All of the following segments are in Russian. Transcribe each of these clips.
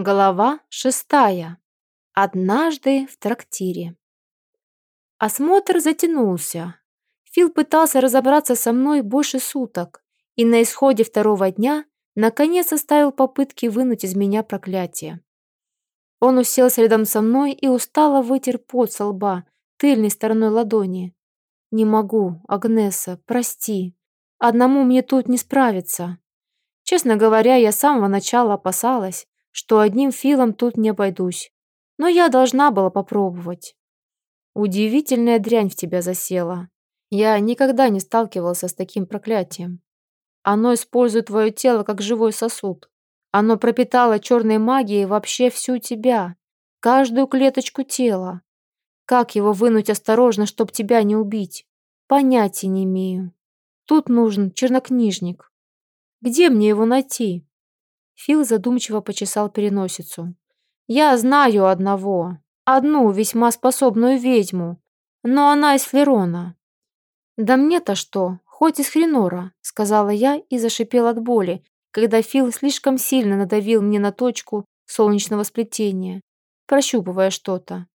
Глава шестая. Однажды в трактире. Осмотр затянулся. Фил пытался разобраться со мной больше суток и на исходе второго дня наконец оставил попытки вынуть из меня проклятие. Он уселся рядом со мной и устало вытер пот со лба тыльной стороной ладони. «Не могу, Агнеса, прости. Одному мне тут не справиться». Честно говоря, я с самого начала опасалась, что одним Филом тут не обойдусь. Но я должна была попробовать. Удивительная дрянь в тебя засела. Я никогда не сталкивался с таким проклятием. Оно использует твое тело как живой сосуд. Оно пропитало черной магией вообще всю тебя, каждую клеточку тела. Как его вынуть осторожно, чтоб тебя не убить? Понятия не имею. Тут нужен чернокнижник. Где мне его найти? Фил задумчиво почесал переносицу. «Я знаю одного, одну весьма способную ведьму, но она из Флерона». «Да мне-то что, хоть из Хренора», — сказала я и зашипел от боли, когда Фил слишком сильно надавил мне на точку солнечного сплетения, прощупывая что-то.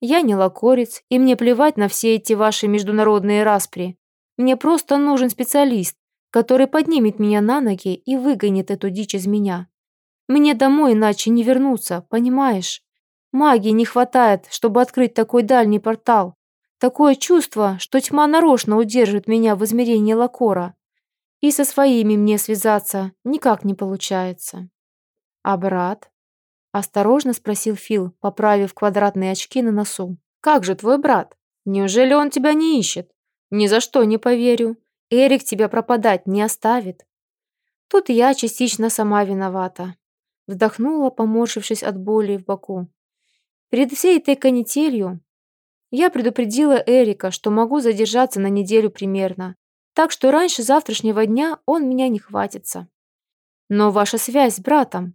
«Я не лакорец, и мне плевать на все эти ваши международные распри. Мне просто нужен специалист, который поднимет меня на ноги и выгонит эту дичь из меня. Мне домой иначе не вернуться, понимаешь? Магии не хватает, чтобы открыть такой дальний портал. Такое чувство, что тьма нарочно удержит меня в измерении Лакора. И со своими мне связаться никак не получается. А брат? Осторожно спросил Фил, поправив квадратные очки на носу. «Как же твой брат? Неужели он тебя не ищет? Ни за что не поверю. Эрик тебя пропадать не оставит». Тут я частично сама виновата. Вздохнула, поморщившись от боли в боку. Перед всей этой канителью я предупредила Эрика, что могу задержаться на неделю примерно, так что раньше завтрашнего дня он меня не хватится. Но ваша связь с братом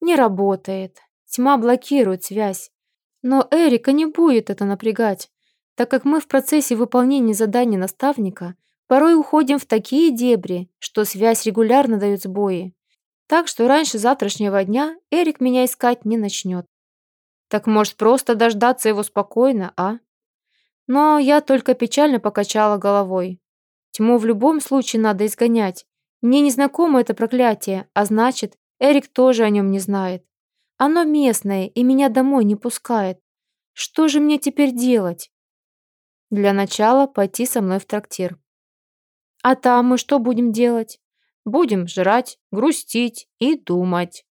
не работает. Тьма блокирует связь. Но Эрика не будет это напрягать, так как мы в процессе выполнения задания наставника порой уходим в такие дебри, что связь регулярно дает сбои. Так что раньше завтрашнего дня Эрик меня искать не начнет. Так может просто дождаться его спокойно, а? Но я только печально покачала головой. Тьму в любом случае надо изгонять. Мне не знакомо это проклятие, а значит, Эрик тоже о нем не знает. Оно местное и меня домой не пускает. Что же мне теперь делать? Для начала пойти со мной в трактир. А там мы что будем делать? Будем жрать, грустить и думать.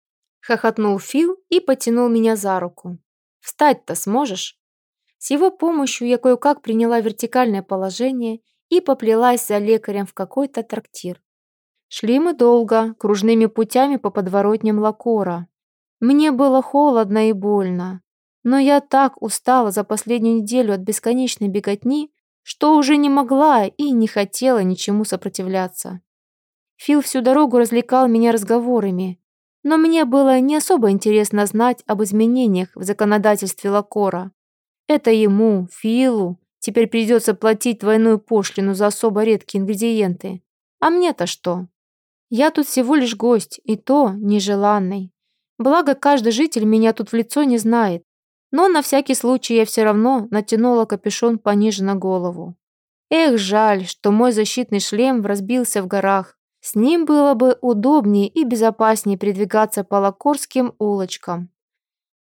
Хохотнул Фил и потянул меня за руку. Встать-то сможешь? С его помощью я кое-как приняла вертикальное положение и поплелась за лекарем в какой-то трактир. Шли мы долго, кружными путями по подворотням Лакора. Мне было холодно и больно, но я так устала за последнюю неделю от бесконечной беготни, что уже не могла и не хотела ничему сопротивляться. Фил всю дорогу развлекал меня разговорами, но мне было не особо интересно знать об изменениях в законодательстве Лакора. Это ему, Филу, теперь придется платить двойную пошлину за особо редкие ингредиенты. А мне-то что? Я тут всего лишь гость, и то нежеланный. Благо, каждый житель меня тут в лицо не знает, но на всякий случай я все равно натянула капюшон пониже на голову. Эх, жаль, что мой защитный шлем разбился в горах, с ним было бы удобнее и безопаснее передвигаться по лакорским улочкам.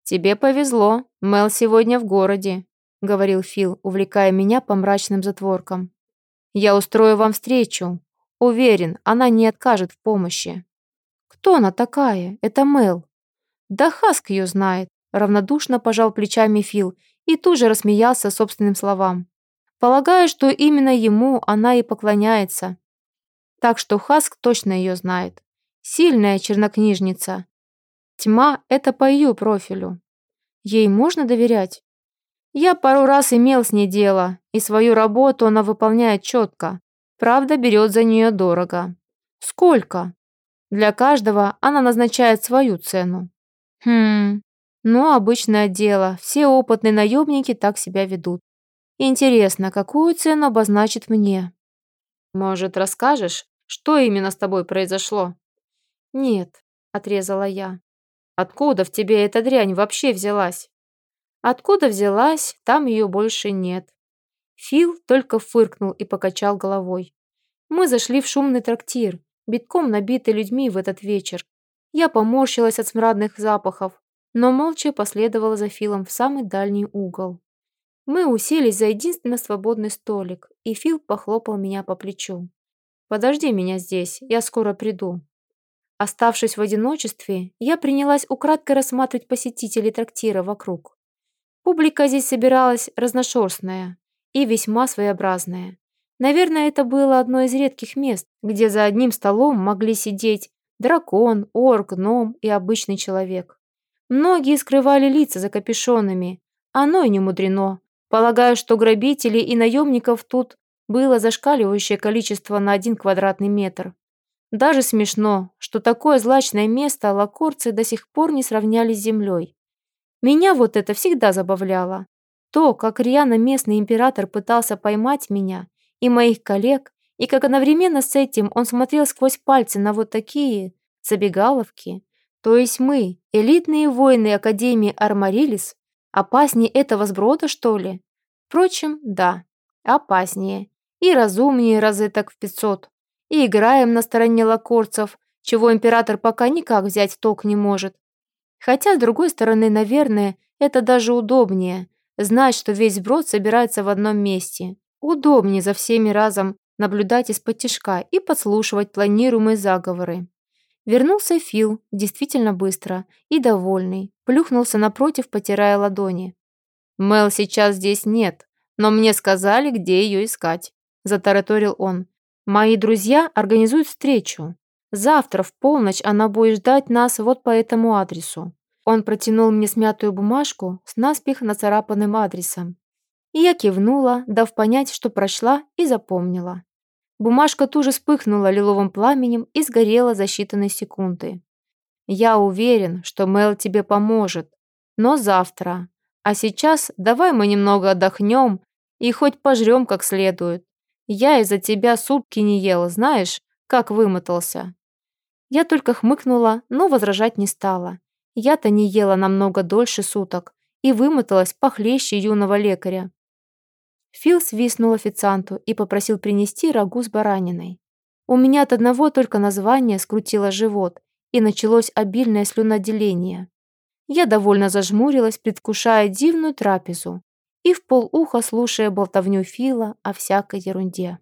«Тебе повезло, Мел сегодня в городе», — говорил Фил, увлекая меня по мрачным затворкам. «Я устрою вам встречу. Уверен, она не откажет в помощи». «Кто она такая? Это Мел». «Да Хаск ее знает», — равнодушно пожал плечами Фил и тут же рассмеялся собственным словам. «Полагаю, что именно ему она и поклоняется, так что Хаск точно ее знает. Сильная чернокнижница. Тьма — это по ее профилю. Ей можно доверять? Я пару раз имел с ней дело, и свою работу она выполняет четко. Правда, берет за нее дорого. Сколько? Для каждого она назначает свою цену. Хм, ну, обычное дело, все опытные наемники так себя ведут. Интересно, какую цену обозначит мне? Может, расскажешь, что именно с тобой произошло?» «Нет», — отрезала я. Откуда в тебе эта дрянь вообще взялась? Откуда взялась, там ее больше нет. Фил только фыркнул и покачал головой. Мы зашли в шумный трактир, битком набитый людьми в этот вечер. Я поморщилась от смрадных запахов, но молча последовала за Филом в самый дальний угол. Мы уселись за единственно свободный столик, и Фил похлопал меня по плечу. «Подожди меня здесь, я скоро приду». Оставшись в одиночестве, я принялась украдкой рассматривать посетителей трактира вокруг. Публика здесь собиралась разношерстная и весьма своеобразная. Наверное, это было одно из редких мест, где за одним столом могли сидеть дракон, орк, гном и обычный человек. Многие скрывали лица за капюшонами. Оно и не мудрено. Полагаю, что грабителей и наемников тут было зашкаливающее количество на один квадратный метр. Даже смешно, что такое злачное место лакорцы до сих пор не сравняли с землей. Меня вот это всегда забавляло. То, как рьяно местный император пытался поймать меня и моих коллег, и как одновременно с этим он смотрел сквозь пальцы на вот такие забегаловки. То есть мы, элитные воины Академии Армарилис, опаснее этого сброда, что ли? Впрочем, да, опаснее. И разумнее разы в пятьсот. И играем на стороне лакорцев, чего император пока никак взять толк не может. Хотя, с другой стороны, наверное, это даже удобнее. Знать, что весь сброд собирается в одном месте. Удобнее за всеми разом наблюдать из-под тишка и подслушивать планируемые заговоры. Вернулся Фил, действительно быстро и довольный, плюхнулся напротив, потирая ладони. «Мел сейчас здесь нет, но мне сказали, где ее искать», – затараторил он. «Мои друзья организуют встречу. Завтра в полночь она будет ждать нас вот по этому адресу». Он протянул мне смятую бумажку с наспех нацарапанным адресом. И я кивнула, дав понять, что прочла и запомнила. Бумажка тут же вспыхнула лиловым пламенем и сгорела за считанные секунды. «Я уверен, что Мел тебе поможет, но завтра. А сейчас давай мы немного отдохнем и хоть пожрем как следует. Я из-за тебя сутки не ела, знаешь, как вымотался». Я только хмыкнула, но возражать не стала. Я-то не ела намного дольше суток и вымоталась похлеще юного лекаря. Фил свистнул официанту и попросил принести рагу с бараниной. У меня от одного только названия скрутило живот, и началось обильное слюноотделение. Я довольно зажмурилась, предвкушая дивную трапезу и в полуха слушая болтовню Фила о всякой ерунде.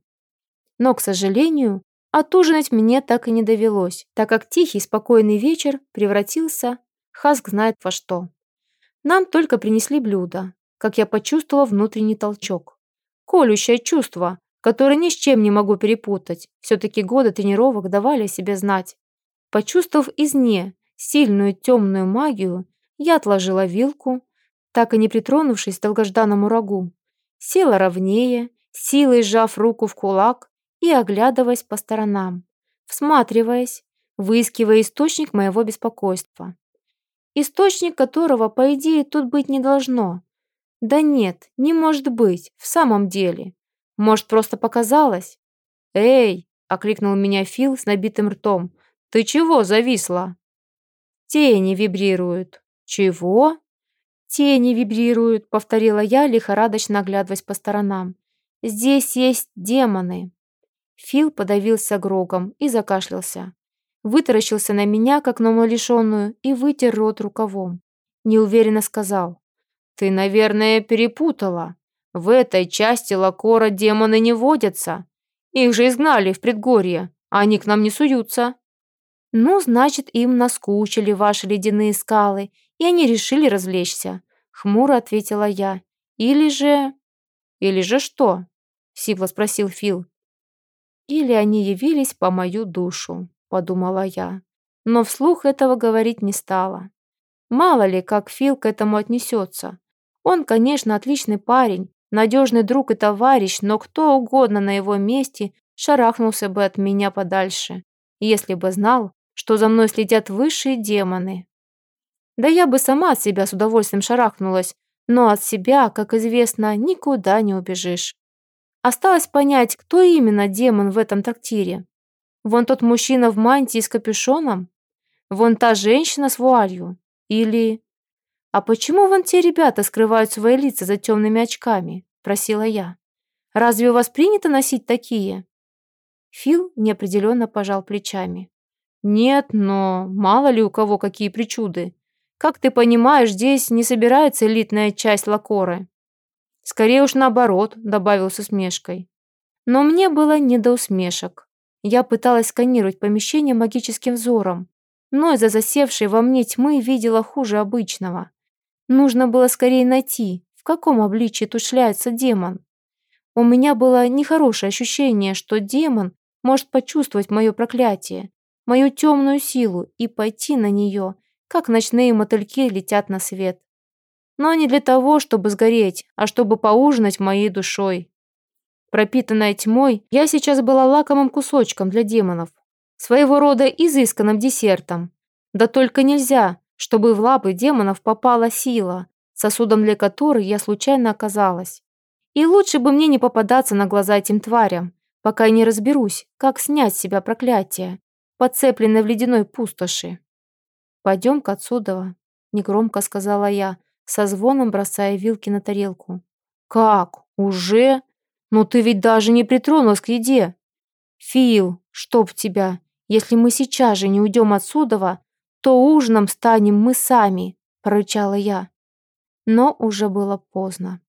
Но, к сожалению, отужинать мне так и не довелось, так как тихий, спокойный вечер превратился, Хаск знает во что. Нам только принесли блюдо, как я почувствовала внутренний толчок колющее чувство, которое ни с чем не могу перепутать. Все-таки годы тренировок давали о себе знать. Почувствовав изне сильную темную магию, я отложила вилку, так и не притронувшись к долгожданному рагу. Села ровнее, силой сжав руку в кулак и оглядываясь по сторонам, всматриваясь, выискивая источник моего беспокойства. Источник которого, по идее, тут быть не должно, да нет, не может быть, в самом деле. Может, просто показалось? Эй, окликнул меня Фил с набитым ртом. Ты чего зависла? Тени вибрируют. Чего? Тени вибрируют, повторила я, лихорадочно оглядываясь по сторонам. Здесь есть демоны. Фил подавился грогом и закашлялся. Вытаращился на меня, как на умалишенную, и вытер рот рукавом. Неуверенно сказал. «Ты, наверное, перепутала. В этой части Лакора демоны не водятся. Их же изгнали в предгорье, а они к нам не суются». «Ну, значит, им наскучили ваши ледяные скалы, и они решили развлечься», — хмуро ответила я. «Или же...» «Или же что?» — сипло спросил Фил. «Или они явились по мою душу», — подумала я. Но вслух этого говорить не стала. Мало ли, как Фил к этому отнесется. Он, конечно, отличный парень, надежный друг и товарищ, но кто угодно на его месте шарахнулся бы от меня подальше, если бы знал, что за мной следят высшие демоны. Да я бы сама от себя с удовольствием шарахнулась, но от себя, как известно, никуда не убежишь. Осталось понять, кто именно демон в этом трактире. Вон тот мужчина в мантии с капюшоном? Вон та женщина с вуалью? Или... «А почему вон те ребята скрывают свои лица за темными очками?» – просила я. «Разве у вас принято носить такие?» Фил неопределенно пожал плечами. «Нет, но мало ли у кого какие причуды. Как ты понимаешь, здесь не собирается элитная часть Лакоры». «Скорее уж наоборот», – добавил с усмешкой. Но мне было не до усмешек. Я пыталась сканировать помещение магическим взором, но из-за засевшей во мне тьмы видела хуже обычного. Нужно было скорее найти, в каком обличии тут шляется демон. У меня было нехорошее ощущение, что демон может почувствовать мое проклятие, мою темную силу и пойти на нее, как ночные мотыльки летят на свет. Но не для того, чтобы сгореть, а чтобы поужинать моей душой. Пропитанная тьмой, я сейчас была лакомым кусочком для демонов, своего рода изысканным десертом. Да только нельзя, чтобы в лапы демонов попала сила, сосудом для которой я случайно оказалась. И лучше бы мне не попадаться на глаза этим тварям, пока я не разберусь, как снять с себя проклятие, подцепленное в ледяной пустоши. «Пойдем-ка отсюда», — негромко сказала я, со звоном бросая вилки на тарелку. «Как? Уже? Но ты ведь даже не притронулась к еде!» «Фил, чтоб тебя! Если мы сейчас же не уйдем отсюда, то ужином станем мы сами», — прорычала я. Но уже было поздно.